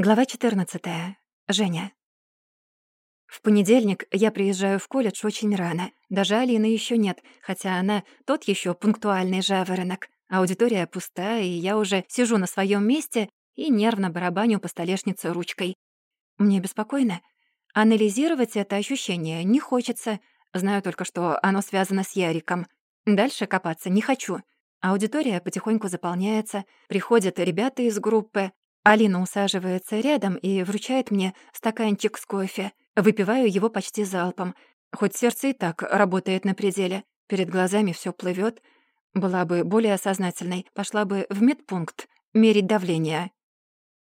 Глава 14. Женя. В понедельник я приезжаю в колледж очень рано. Даже Алины еще нет, хотя она тот еще пунктуальный жаворонок. Аудитория пуста, и я уже сижу на своем месте и нервно барабаню по столешнице ручкой. Мне беспокойно. Анализировать это ощущение не хочется. Знаю только, что оно связано с Яриком. Дальше копаться не хочу. Аудитория потихоньку заполняется, приходят ребята из группы, Алина усаживается рядом и вручает мне стаканчик с кофе. Выпиваю его почти залпом. Хоть сердце и так работает на пределе. Перед глазами все плывет. Была бы более осознательной, пошла бы в медпункт мерить давление.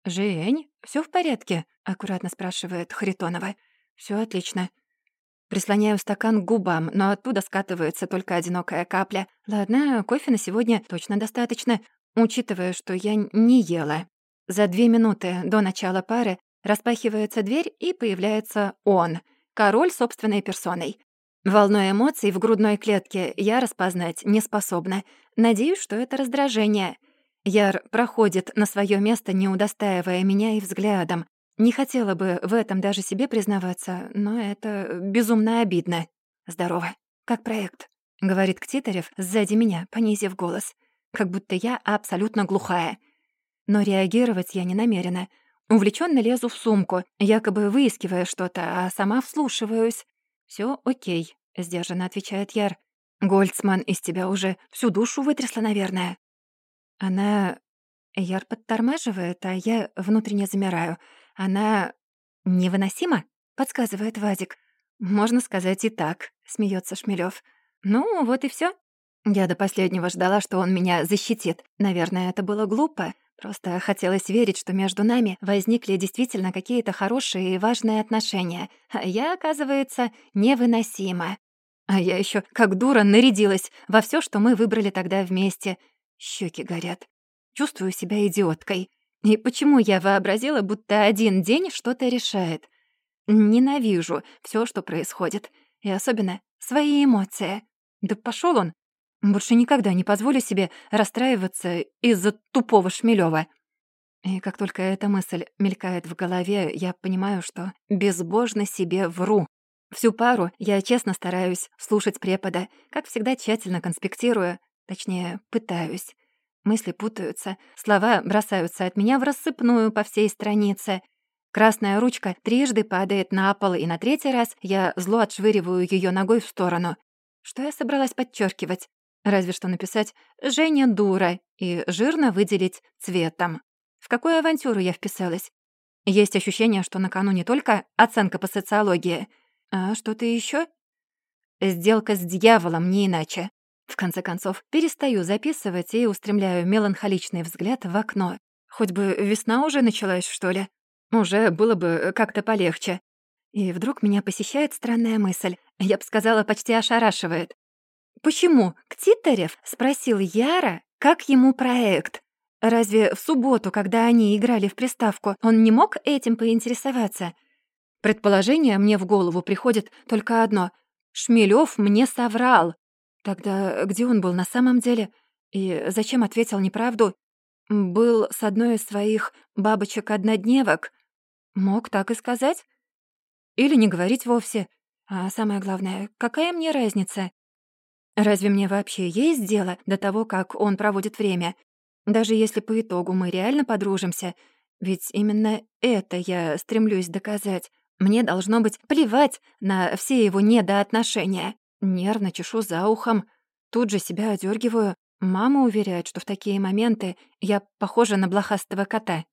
«Жень, все в порядке?» — аккуратно спрашивает Харитонова. Все отлично». Прислоняю стакан к губам, но оттуда скатывается только одинокая капля. Ладно, кофе на сегодня точно достаточно, учитывая, что я не ела. За две минуты до начала пары распахивается дверь, и появляется он, король собственной персоной. Волной эмоций в грудной клетке я распознать не способна. Надеюсь, что это раздражение. Яр проходит на свое место, не удостаивая меня и взглядом. Не хотела бы в этом даже себе признаваться, но это безумно обидно. «Здорово. Как проект?» — говорит Ктитарев сзади меня, понизив голос. Как будто я абсолютно глухая. Но реагировать я не намерена. Увлеченно лезу в сумку, якобы выискивая что-то, а сама вслушиваюсь. Все окей», — сдержанно отвечает Яр. «Гольцман из тебя уже всю душу вытрясла, наверное». Она... Яр подтормаживает, а я внутренне замираю. Она... невыносима? Подсказывает Вадик. «Можно сказать и так», — смеется Шмелев. «Ну, вот и все. Я до последнего ждала, что он меня защитит. Наверное, это было глупо. Просто хотелось верить, что между нами возникли действительно какие-то хорошие и важные отношения. А я, оказывается, невыносима. А я еще как дура нарядилась во все, что мы выбрали тогда вместе. Щеки горят. Чувствую себя идиоткой. И почему я вообразила, будто один день что-то решает? Ненавижу все, что происходит. И особенно свои эмоции. Да пошел он, больше никогда не позволю себе расстраиваться из-за тупого Шмелёва. И как только эта мысль мелькает в голове, я понимаю, что безбожно себе вру. Всю пару я честно стараюсь слушать препода, как всегда тщательно конспектируя, точнее, пытаюсь. Мысли путаются, слова бросаются от меня в рассыпную по всей странице. Красная ручка трижды падает на пол, и на третий раз я зло отшвыриваю ее ногой в сторону. Что я собралась подчеркивать? Разве что написать «Женя дура» и жирно выделить цветом. В какую авантюру я вписалась? Есть ощущение, что на кону не только оценка по социологии, а что-то еще. Сделка с дьяволом, не иначе. В конце концов, перестаю записывать и устремляю меланхоличный взгляд в окно. Хоть бы весна уже началась, что ли. Уже было бы как-то полегче. И вдруг меня посещает странная мысль. Я бы сказала, почти ошарашивает. Почему Ктитарев спросил Яра, как ему проект? Разве в субботу, когда они играли в приставку, он не мог этим поинтересоваться? Предположение мне в голову приходит только одно. Шмелёв мне соврал. Тогда где он был на самом деле? И зачем ответил неправду? Был с одной из своих бабочек-однодневок. Мог так и сказать? Или не говорить вовсе. А самое главное, какая мне разница? Разве мне вообще есть дело до того, как он проводит время? Даже если по итогу мы реально подружимся. Ведь именно это я стремлюсь доказать. Мне должно быть плевать на все его недоотношения. Нервно чешу за ухом. Тут же себя одергиваю. Мама уверяет, что в такие моменты я похожа на блохастого кота.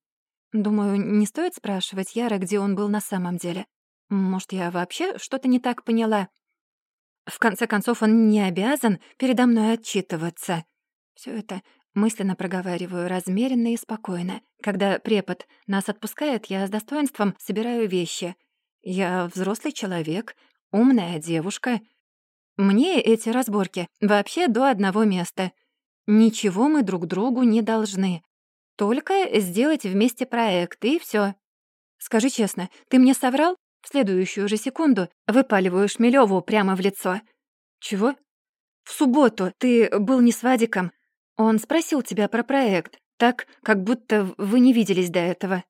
Думаю, не стоит спрашивать Яра, где он был на самом деле. Может, я вообще что-то не так поняла? В конце концов, он не обязан передо мной отчитываться. Все это мысленно проговариваю размеренно и спокойно. Когда препод нас отпускает, я с достоинством собираю вещи. Я взрослый человек, умная девушка. Мне эти разборки вообще до одного места. Ничего мы друг другу не должны. Только сделать вместе проект, и все. Скажи честно, ты мне соврал? В следующую же секунду выпаливаю Шмелёву прямо в лицо. «Чего?» «В субботу ты был не с Вадиком. Он спросил тебя про проект, так, как будто вы не виделись до этого».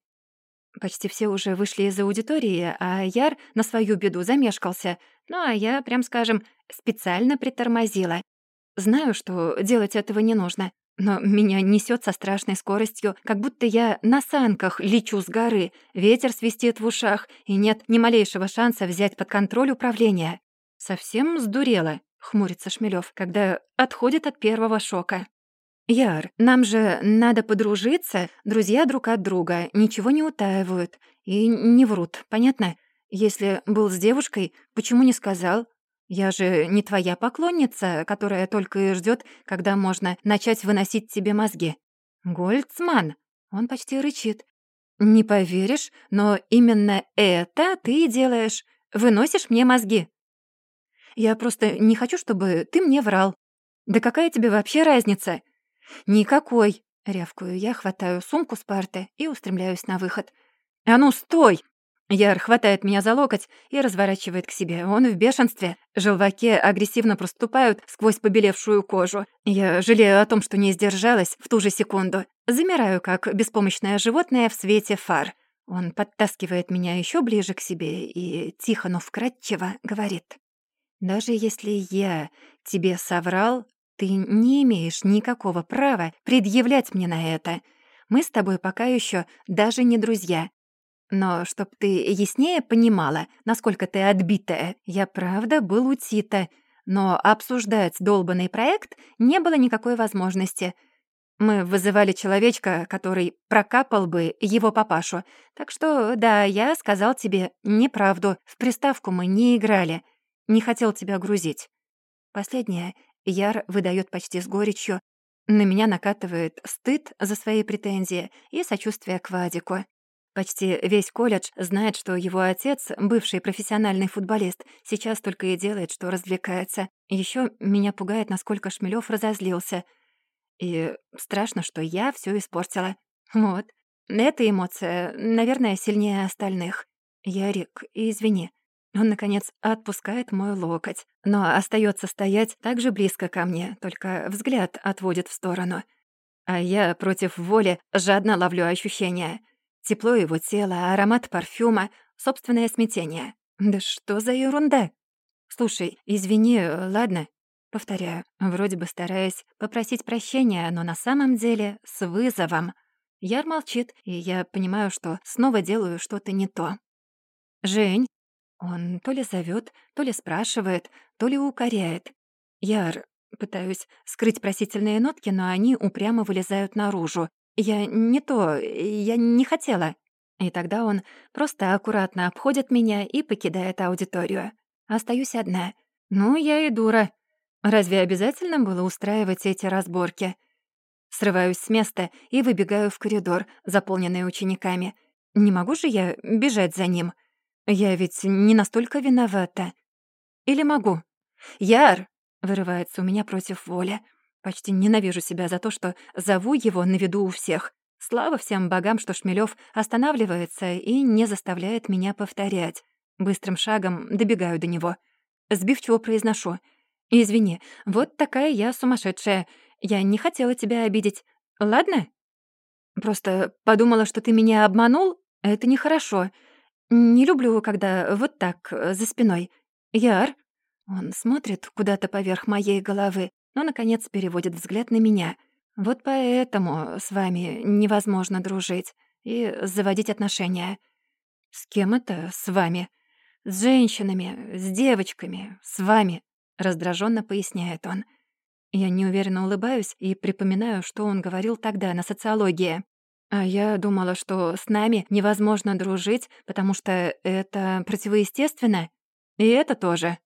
Почти все уже вышли из аудитории, а Яр на свою беду замешкался. Ну, а я, прям скажем, специально притормозила. Знаю, что делать этого не нужно, но меня несет со страшной скоростью, как будто я на санках лечу с горы, ветер свистит в ушах, и нет ни малейшего шанса взять под контроль управление. Совсем сдурела, хмурится Шмелёв, когда отходит от первого шока. «Яр, нам же надо подружиться, друзья друг от друга, ничего не утаивают и не врут, понятно? Если был с девушкой, почему не сказал? Я же не твоя поклонница, которая только и ждет, когда можно начать выносить тебе мозги. Гольцман!» Он почти рычит. «Не поверишь, но именно это ты делаешь. Выносишь мне мозги. Я просто не хочу, чтобы ты мне врал. Да какая тебе вообще разница?» «Никакой!» — рявкую я, хватаю сумку с парты и устремляюсь на выход. «А ну, стой!» Яр хватает меня за локоть и разворачивает к себе. Он в бешенстве. Желваки агрессивно проступают сквозь побелевшую кожу. Я жалею о том, что не сдержалась в ту же секунду. Замираю, как беспомощное животное в свете фар. Он подтаскивает меня еще ближе к себе и тихо, но вкратчиво говорит. «Даже если я тебе соврал, ты не имеешь никакого права предъявлять мне на это. Мы с тобой пока еще даже не друзья. Но чтоб ты яснее понимала, насколько ты отбитая, я правда был у Тита, но обсуждать долбанный проект не было никакой возможности. Мы вызывали человечка, который прокапал бы его папашу. Так что, да, я сказал тебе неправду. В приставку мы не играли. Не хотел тебя грузить. Последнее Яр выдает почти с горечью. На меня накатывает стыд за свои претензии и сочувствие к Вадику. Почти весь колледж знает, что его отец, бывший профессиональный футболист, сейчас только и делает, что развлекается. Еще меня пугает, насколько Шмелёв разозлился. И страшно, что я все испортила. Вот. Эта эмоция, наверное, сильнее остальных. Ярик, извини. Он, наконец, отпускает мой локоть, но остается стоять так же близко ко мне, только взгляд отводит в сторону. А я против воли жадно ловлю ощущения. Тепло его тела, аромат парфюма, собственное смятение. Да что за ерунда? Слушай, извини, ладно? Повторяю, вроде бы стараясь попросить прощения, но на самом деле с вызовом. Яр молчит, и я понимаю, что снова делаю что-то не то. «Жень, он то ли зовет, то ли спрашивает, то ли укоряет. Яр, пытаюсь скрыть просительные нотки, но они упрямо вылезают наружу. Я не то, я не хотела. И тогда он просто аккуратно обходит меня и покидает аудиторию. Остаюсь одна. Ну, я и дура. Разве обязательно было устраивать эти разборки? Срываюсь с места и выбегаю в коридор, заполненный учениками. Не могу же я бежать за ним? Я ведь не настолько виновата. Или могу? Яр! Вырывается у меня против воли. Почти ненавижу себя за то, что зову его на виду у всех. Слава всем богам, что Шмелёв останавливается и не заставляет меня повторять. Быстрым шагом добегаю до него. Сбивчиво произношу. «Извини, вот такая я сумасшедшая. Я не хотела тебя обидеть. Ладно?» «Просто подумала, что ты меня обманул. Это нехорошо. Не люблю, когда вот так, э, за спиной. Яр. Он смотрит куда-то поверх моей головы, но, наконец, переводит взгляд на меня. Вот поэтому с вами невозможно дружить и заводить отношения. С кем это с вами? С женщинами, с девочками, с вами, раздраженно поясняет он. Я неуверенно улыбаюсь и припоминаю, что он говорил тогда на социологии. А я думала, что с нами невозможно дружить, потому что это противоестественно. И это тоже.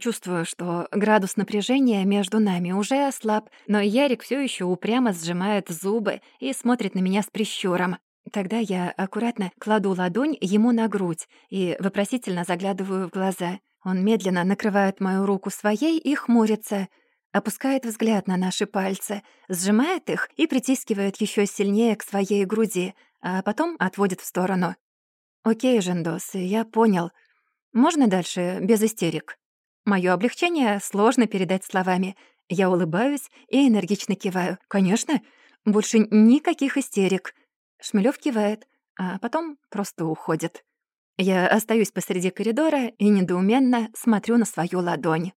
Чувствую, что градус напряжения между нами уже ослаб, но Ярик все еще упрямо сжимает зубы и смотрит на меня с прищуром. Тогда я аккуратно кладу ладонь ему на грудь и вопросительно заглядываю в глаза. Он медленно накрывает мою руку своей и хмурится — опускает взгляд на наши пальцы, сжимает их и притискивает еще сильнее к своей груди, а потом отводит в сторону. «Окей, Жендос, я понял. Можно дальше без истерик?» Моё облегчение сложно передать словами. Я улыбаюсь и энергично киваю. «Конечно, больше никаких истерик». Шмелёв кивает. а потом просто уходит. Я остаюсь посреди коридора и недоуменно смотрю на свою ладонь.